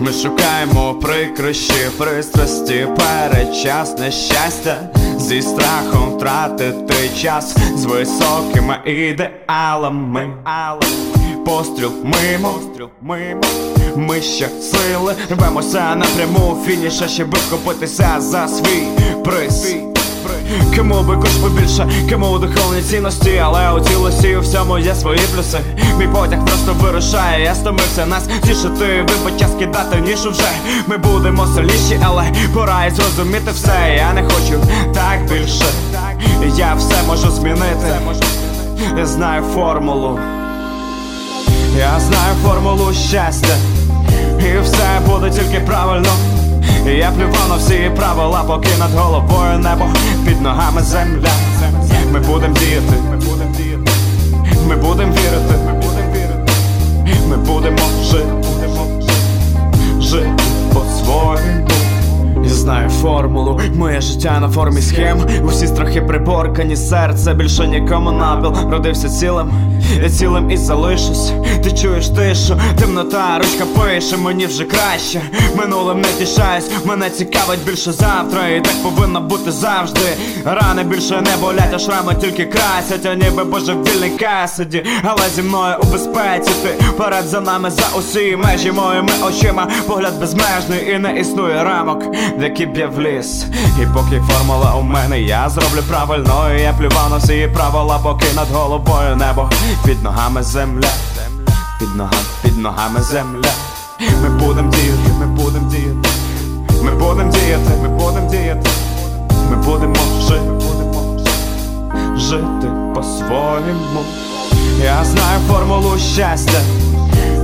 Ми шукаємо прикрощі, пристрасті, передчасне щастя, зі страхом втратити час з високими ідеалами. Постріл мимо, мимо. Ми ще сили рвемося напряму фініша, щоб вхопитися за свій приз. Кому би кош побільше, кому у духовній цінності, але у цілості у всьому є свої плюси. Мій потяг просто вирушає, я стомився нас тішити, вибача скидати ніж уже. Ми будемо сильніші, але пора і зрозуміти все. Я не хочу так більше. Я все можу змінити. Я знаю формулу. Я знаю формулу щастя, і все буде тільки правильно. Я плював на всі правила, поки над головою небо, під ногами земля. Ми будем Muy життя на формі схем. Усі страхи приборкані, серце більше нікому напіл. Родився цілим, я цілим і залишусь. Ти чуєш тишу, темнота, ручка пише, мені вже краще. Минулим не тішаюсь, мене цікавить більше завтра, і так повинно бути завжди. Рани більше не болять, а шрами тільки красять, а ніби божевільний касаді. Але зі мною у безпеці ти перед за нами за усі межі моїми очима. Погляд безмежний і не існує рамок, в які б я вліз. І поки формула у мене, я зроблю правильно. І я плював на всі правила, поки над головою небо. Під ногами земля, під ногами, під ногами земля. Ми будем діяти, ми будем діяти. Ми будем діяти, ми будем діяти. Ми будемо жити, будемо жити, жити по-своєму. Я знаю формулу щастя,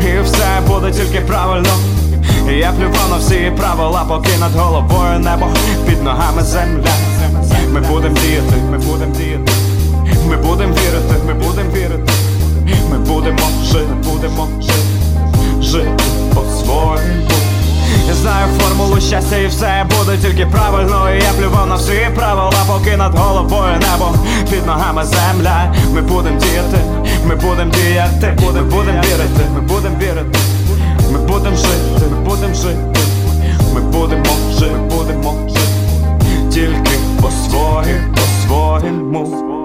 і все буде тільки правильно. Я плював на всі правила, поки над головою небо, під ногами земля. Ми будем діяти, ми будем діяти. Ми будем вірити, ми будем вірити. Ми будемо жити, будемо жити, жити по-своєму. Я знаю формулу щастя і все буде тільки правильно. І я плював на всі правила, поки над головою небо, під ногами земля. Ми будем діяти, ми будем діяти, ми будем вірити, ми будем вірити. Ми будем жити, жити. Ми будемо жити, будемо жити. Тільки по своїм, по-своєму.